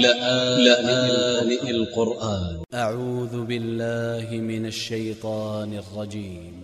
لآن, لآن القرآن. أ ع و ذ ب ا ل ل ه من ا ل ش ي ط ا ن ا ل ج ي م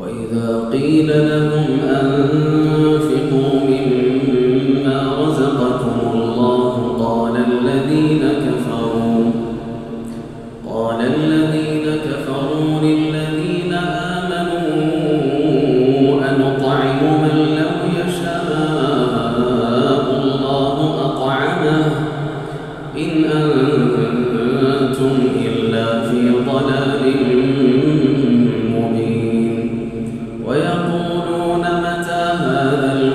و إ ذ ا قيل لهم أنفقوا مما رزقكم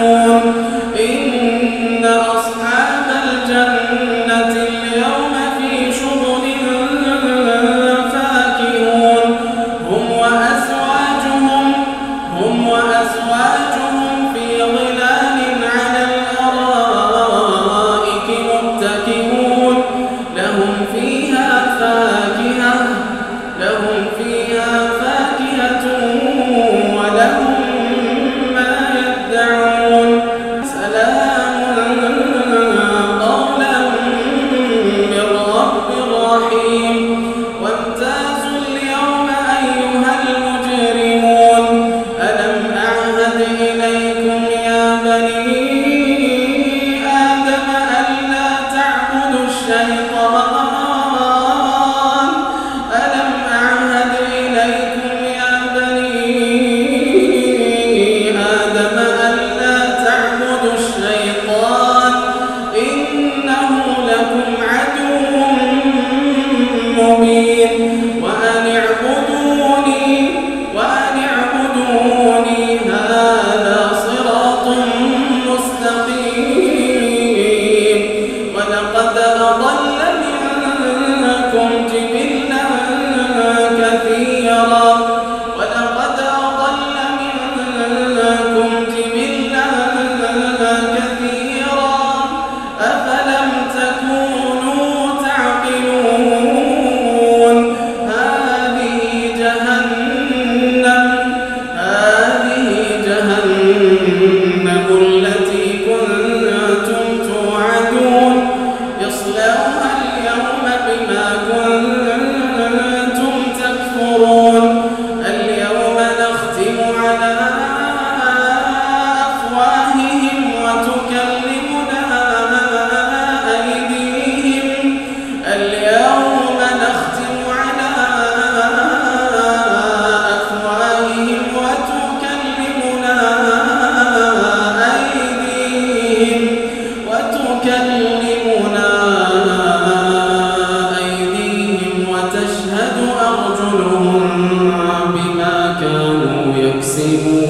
يعلمون بما كانوا يكسبون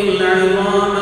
العظام.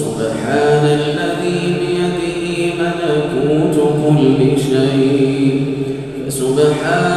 سبحان الذي بيده ملكوت كل شيء. فسبحان